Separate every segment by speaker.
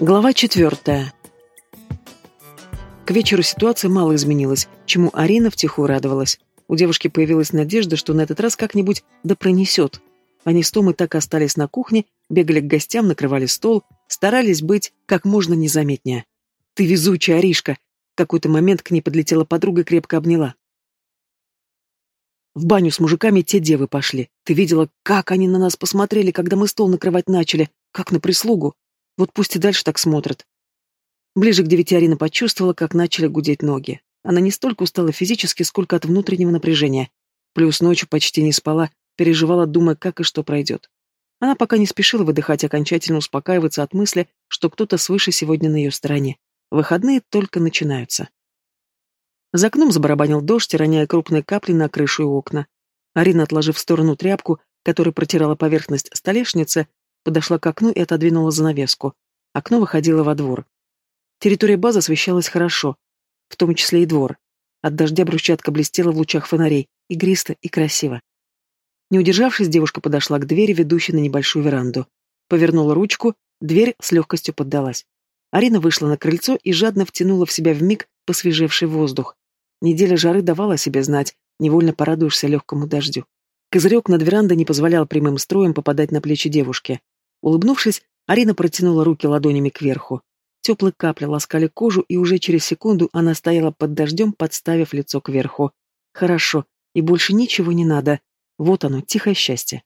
Speaker 1: Глава четвертая. К вечеру ситуация мало изменилась, чему Арина втихую радовалась. У девушки появилась надежда, что на этот раз как-нибудь да пронесет. Они с Томой так и остались на кухне, бегали к гостям, накрывали стол, старались быть как можно незаметнее. «Ты везучая, Аришка!» В какой-то момент к ней подлетела подруга и крепко обняла. В баню с мужиками те девы пошли. Ты видела, как они на нас посмотрели, когда мы стол накрывать начали, как на прислугу. Вот пусть и дальше так смотрят. Ближе к девяти Арина почувствовала, как начали гудеть ноги. Она не столько устала физически, сколько от внутреннего напряжения. Плюс ночью почти не спала, переживала, думая, как и что пройдет. Она пока не спешила выдыхать, окончательно успокаиваться от мысли, что кто-то свыше сегодня на ее стороне. Выходные только начинаются. За окном забарабанил дождь, роняя крупные капли на крышу и окна. Арина, отложив в сторону тряпку, которая протирала поверхность столешницы, подошла к окну и отодвинула занавеску. Окно выходило во двор. Территория базы освещалась хорошо, в том числе и двор. От дождя брусчатка блестела в лучах фонарей, игристо и красиво. Не удержавшись, девушка подошла к двери, ведущей на небольшую веранду. Повернула ручку, дверь с легкостью поддалась. Арина вышла на крыльцо и жадно втянула в себя вмиг посвежевший воздух. Неделя жары давала себе знать, невольно порадуешься легкому дождю. Козырек над верандой не позволял прямым строем попадать на плечи девушки. Улыбнувшись, Арина протянула руки ладонями кверху. Теплые капли ласкали кожу, и уже через секунду она стояла под дождем, подставив лицо кверху. Хорошо, и больше ничего не надо. Вот оно, тихое счастье.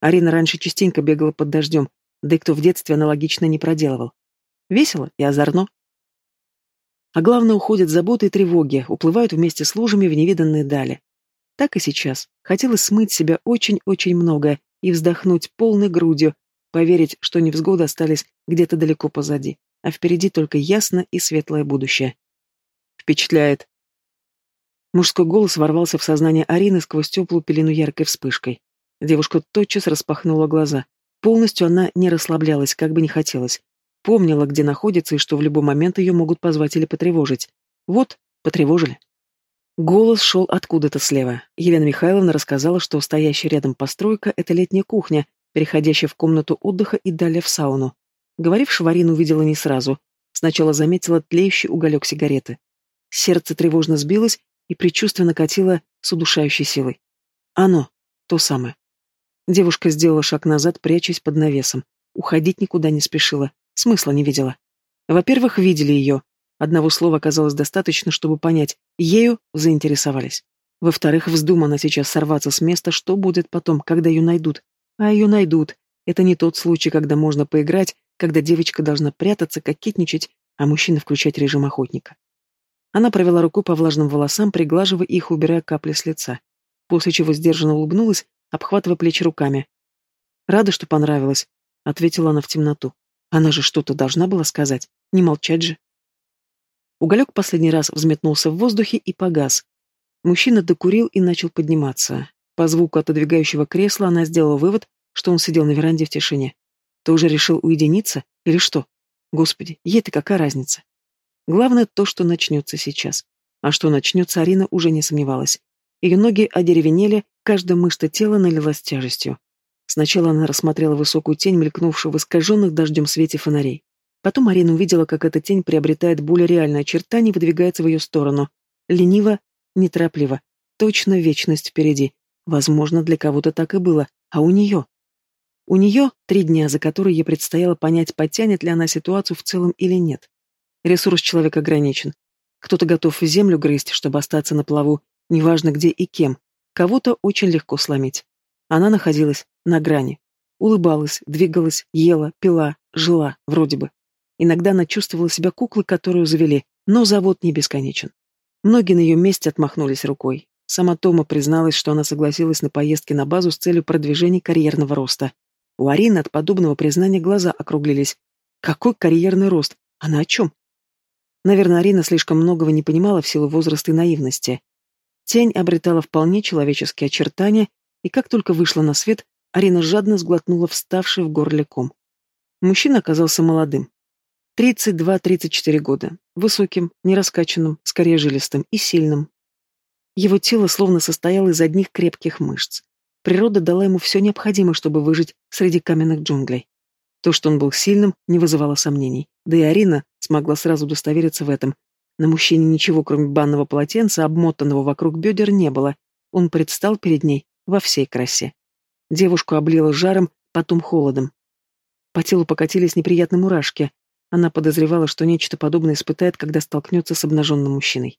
Speaker 1: Арина раньше частенько бегала под дождем, да и кто в детстве аналогично не проделывал. Весело и озорно. А главное, уходят заботы и тревоги, уплывают вместе с лужами в невиданные дали. Так и сейчас. Хотелось смыть себя очень-очень многое и вздохнуть полной грудью, поверить, что невзгоды остались где-то далеко позади а впереди только ясно и светлое будущее. Впечатляет. Мужской голос ворвался в сознание Арины сквозь теплую пелену яркой вспышкой. Девушка тотчас распахнула глаза. Полностью она не расслаблялась, как бы не хотелось. Помнила, где находится и что в любой момент ее могут позвать или потревожить. Вот, потревожили. Голос шел откуда-то слева. Елена Михайловна рассказала, что стоящая рядом постройка — это летняя кухня, переходящая в комнату отдыха и далее в сауну. Говорившего Арина увидела не сразу. Сначала заметила тлеющий уголек сигареты. Сердце тревожно сбилось и предчувствие накатило с удушающей силой. Оно, то самое. Девушка сделала шаг назад, прячась под навесом. Уходить никуда не спешила, смысла не видела. Во-первых, видели ее. Одного слова оказалось достаточно, чтобы понять, ею заинтересовались. Во-вторых, вздумана сейчас сорваться с места, что будет потом, когда ее найдут. А ее найдут. Это не тот случай, когда можно поиграть, когда девочка должна прятаться, кокетничать, а мужчина включать режим охотника. Она провела рукой по влажным волосам, приглаживая их, убирая капли с лица, после чего сдержанно улыбнулась, обхватывая плечи руками. «Рада, что понравилось», — ответила она в темноту. «Она же что-то должна была сказать, не молчать же». Уголек последний раз взметнулся в воздухе и погас. Мужчина докурил и начал подниматься. По звуку отодвигающего кресла она сделала вывод, что он сидел на веранде в тишине. Ты уже решил уединиться? Или что? Господи, ей-то какая разница? Главное то, что начнется сейчас. А что начнется, Арина уже не сомневалась. Ее ноги одеревенели, каждая мышца тела налилась тяжестью. Сначала она рассмотрела высокую тень, мелькнувшую в искаженных дождем свете фонарей. Потом Арина увидела, как эта тень приобретает более реальное очертание и выдвигается в ее сторону. Лениво, неторопливо. Точно вечность впереди. Возможно, для кого-то так и было. А у нее? У нее три дня, за которые ей предстояло понять, потянет ли она ситуацию в целом или нет. Ресурс человека ограничен. Кто-то готов землю грызть, чтобы остаться на плаву, неважно где и кем. Кого-то очень легко сломить. Она находилась на грани. Улыбалась, двигалась, ела, пила, жила, вроде бы. Иногда она чувствовала себя куклой, которую завели, но завод не бесконечен. Многие на ее месте отмахнулись рукой. Сама Тома призналась, что она согласилась на поездки на базу с целью продвижения карьерного роста. У Арины от подобного признания глаза округлились. Какой карьерный рост? Она о чем? Наверное, Арина слишком многого не понимала в силу возраста и наивности. Тень обретала вполне человеческие очертания, и как только вышла на свет, Арина жадно сглотнула вставший в горле ком. Мужчина оказался молодым. 32-34 года. Высоким, нераскачанным, скорее жилистым и сильным. Его тело словно состояло из одних крепких мышц. Природа дала ему все необходимое, чтобы выжить среди каменных джунглей. То, что он был сильным, не вызывало сомнений. Да и Арина смогла сразу удостовериться в этом. На мужчине ничего, кроме банного полотенца, обмотанного вокруг бедер, не было. Он предстал перед ней во всей красе. Девушку облило жаром, потом холодом. По телу покатились неприятные мурашки. Она подозревала, что нечто подобное испытает, когда столкнется с обнаженным мужчиной.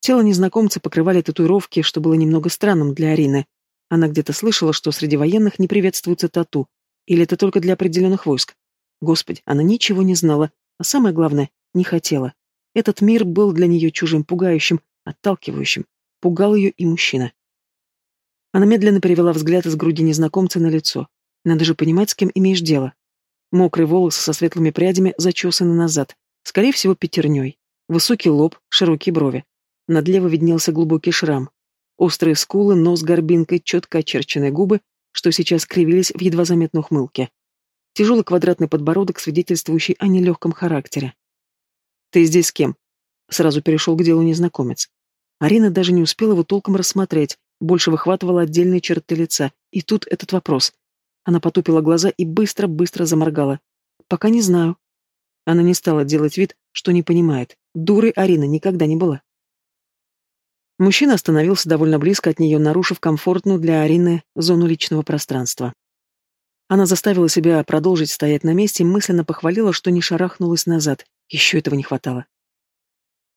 Speaker 1: Тело незнакомца покрывали татуировки, что было немного странным для Арины. Она где-то слышала, что среди военных не приветствуется тату. Или это только для определенных войск? Господи, она ничего не знала, а самое главное, не хотела. Этот мир был для нее чужим, пугающим, отталкивающим. Пугал ее и мужчина. Она медленно перевела взгляд из груди незнакомца на лицо. Надо же понимать, с кем имеешь дело. Мокрые волосы со светлыми прядями зачесаны назад, скорее всего, пятерней. Высокий лоб, широкие брови. Над лево виднелся глубокий шрам. Острые скулы, нос горбинкой, четко очерченные губы, что сейчас кривились в едва заметной ухмылке. Тяжелый квадратный подбородок, свидетельствующий о нелегком характере. «Ты здесь с кем?» Сразу перешел к делу незнакомец. Арина даже не успела его толком рассмотреть, больше выхватывала отдельные черты лица. И тут этот вопрос. Она потупила глаза и быстро-быстро заморгала. «Пока не знаю». Она не стала делать вид, что не понимает. Дурой Арина никогда не была. Мужчина остановился довольно близко от нее, нарушив комфортную для Арины зону личного пространства. Она заставила себя продолжить стоять на месте и мысленно похвалила, что не шарахнулась назад. Еще этого не хватало.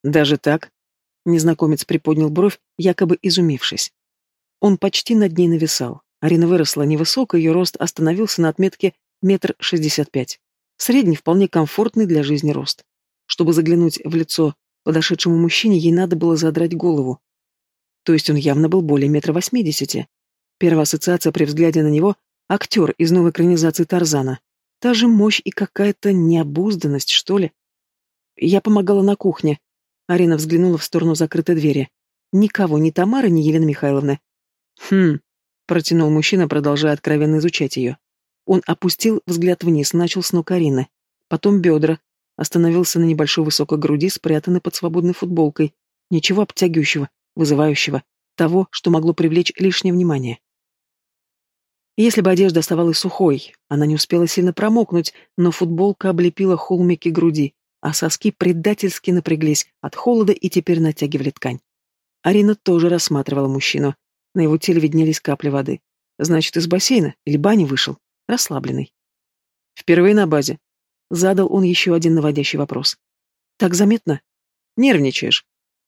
Speaker 1: «Даже так?» Незнакомец приподнял бровь, якобы изумившись. Он почти над ней нависал. Арина выросла невысоко, ее рост остановился на отметке метр шестьдесят пять. Средний, вполне комфортный для жизни рост. Чтобы заглянуть в лицо подошедшему мужчине, ей надо было задрать голову. То есть он явно был более метра восьмидесяти. Первая ассоциация при взгляде на него — актер из новой экранизации Тарзана. Та же мощь и какая-то необузданность, что ли. Я помогала на кухне. Арина взглянула в сторону закрытой двери. Никого, ни Тамары, ни Елены Михайловны. Хм, протянул мужчина, продолжая откровенно изучать ее. Он опустил взгляд вниз, начал с ног Арины. Потом бедра. Остановился на небольшой высокой груди, спрятанной под свободной футболкой. Ничего обтягивающего, вызывающего, того, что могло привлечь лишнее внимание. Если бы одежда оставалась сухой, она не успела сильно промокнуть, но футболка облепила холмики груди, а соски предательски напряглись от холода и теперь натягивали ткань. Арина тоже рассматривала мужчину. На его теле виднелись капли воды. Значит, из бассейна или бани вышел, расслабленный. Впервые на базе. Задал он еще один наводящий вопрос. Так заметно? Нервничаешь.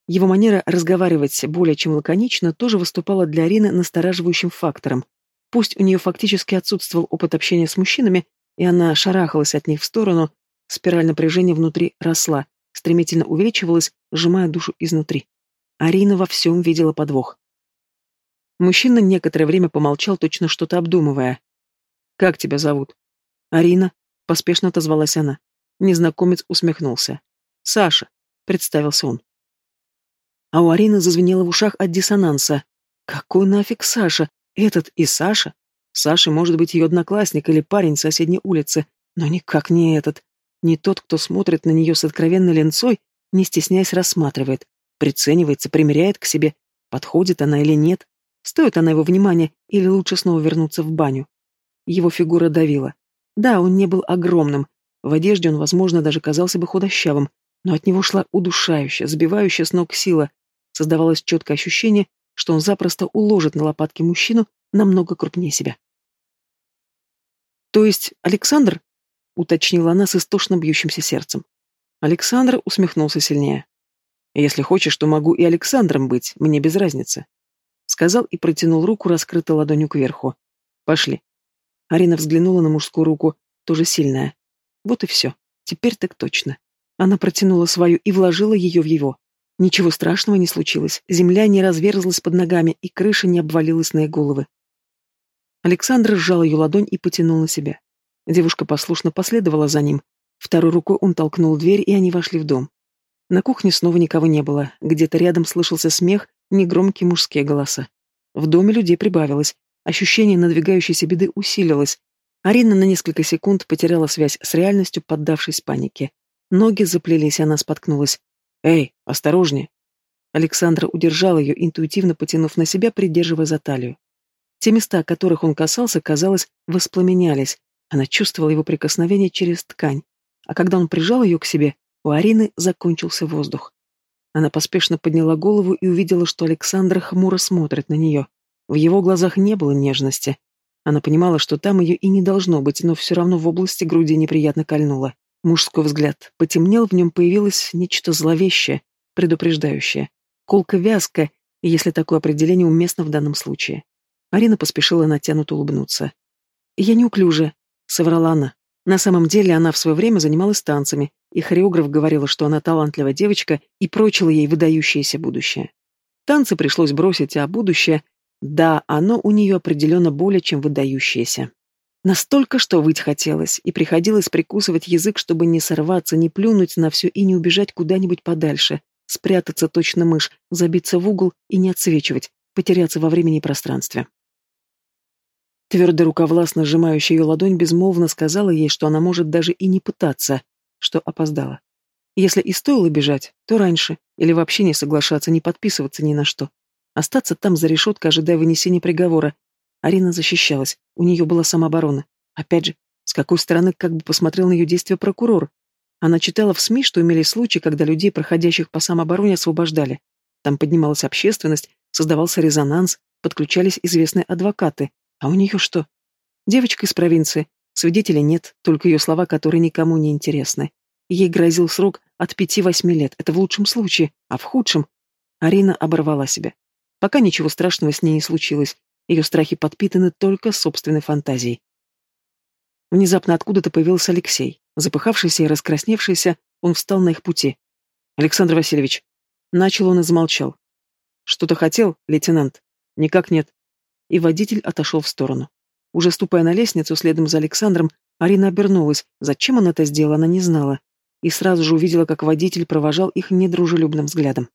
Speaker 1: Его манера разговаривать более чем лаконично тоже выступала для Арины настораживающим фактором. Пусть у нее фактически отсутствовал опыт общения с мужчинами, и она шарахалась от них в сторону, спираль напряжения внутри росла, стремительно увеличивалась, сжимая душу изнутри. Арина во всем видела подвох. Мужчина некоторое время помолчал, точно что-то обдумывая. «Как тебя зовут?» «Арина», — поспешно отозвалась она. Незнакомец усмехнулся. «Саша», — представился он. А у Арины зазвенело в ушах от диссонанса. Какой нафиг Саша? Этот и Саша? Саша может быть ее одноклассник или парень с соседней улицы, но никак не этот. Не тот, кто смотрит на нее с откровенной ленцой, не стесняясь рассматривает, приценивается, примеряет к себе, подходит она или нет, стоит она его внимания или лучше снова вернуться в баню. Его фигура давила. Да, он не был огромным, в одежде он, возможно, даже казался бы худощавым, но от него шла удушающая, сбивающая с ног сила, Создавалось четкое ощущение, что он запросто уложит на лопатки мужчину намного крупнее себя. «То есть Александр?» — уточнила она с истошно бьющимся сердцем. Александр усмехнулся сильнее. «Если хочешь, то могу и Александром быть, мне без разницы», — сказал и протянул руку, раскрытой ладонью кверху. «Пошли». Арина взглянула на мужскую руку, тоже сильная. Вот и все. Теперь так точно. Она протянула свою и вложила ее в его. Ничего страшного не случилось, земля не разверзлась под ногами, и крыша не обвалилась на их головы. Александр сжал ее ладонь и потянул на себя. Девушка послушно последовала за ним. Второй рукой он толкнул дверь, и они вошли в дом. На кухне снова никого не было. Где-то рядом слышался смех, негромкие мужские голоса. В доме людей прибавилось. Ощущение надвигающейся беды усилилось. Арина на несколько секунд потеряла связь с реальностью, поддавшись панике. Ноги заплелись, она споткнулась. «Эй, осторожнее!» Александра удержал ее, интуитивно потянув на себя, придерживая за талию. Те места, которых он касался, казалось, воспламенялись. Она чувствовала его прикосновение через ткань. А когда он прижал ее к себе, у Арины закончился воздух. Она поспешно подняла голову и увидела, что Александр хмуро смотрит на нее. В его глазах не было нежности. Она понимала, что там ее и не должно быть, но все равно в области груди неприятно кольнуло. Мужской взгляд потемнел, в нем появилось нечто зловещее, предупреждающее. Колка вязка, если такое определение уместно в данном случае. Арина поспешила натянуто улыбнуться. «Я неуклюжая», — соврала она. На самом деле она в свое время занималась танцами, и хореограф говорила, что она талантливая девочка и прочила ей выдающееся будущее. Танцы пришлось бросить, а будущее, да, оно у нее определенно более чем выдающееся. Настолько, что выть хотелось, и приходилось прикусывать язык, чтобы не сорваться, не плюнуть на все и не убежать куда-нибудь подальше, спрятаться точно мышь, забиться в угол и не отсвечивать, потеряться во времени и пространстве. Твердая рука, властно сжимающая ее ладонь, безмолвно сказала ей, что она может даже и не пытаться, что опоздала. Если и стоило бежать, то раньше, или вообще не соглашаться, не подписываться ни на что. Остаться там за решеткой, ожидая вынесения приговора. Арина защищалась, у нее была самооборона. Опять же, с какой стороны как бы посмотрел на ее действия прокурор? Она читала в СМИ, что имели случаи, когда людей, проходящих по самообороне, освобождали. Там поднималась общественность, создавался резонанс, подключались известные адвокаты. А у нее что? Девочка из провинции. Свидетелей нет, только ее слова, которые никому не интересны. Ей грозил срок от пяти-восьми лет. Это в лучшем случае, а в худшем... Арина оборвала себя. Пока ничего страшного с ней не случилось. Ее страхи подпитаны только собственной фантазией. Внезапно откуда-то появился Алексей. Запыхавшийся и раскрасневшийся, он встал на их пути. «Александр Васильевич». Начал он и замолчал. «Что-то хотел, лейтенант?» «Никак нет и водитель отошел в сторону. Уже ступая на лестницу следом за Александром, Арина обернулась. Зачем он это сделал, она не знала. И сразу же увидела, как водитель провожал их недружелюбным взглядом.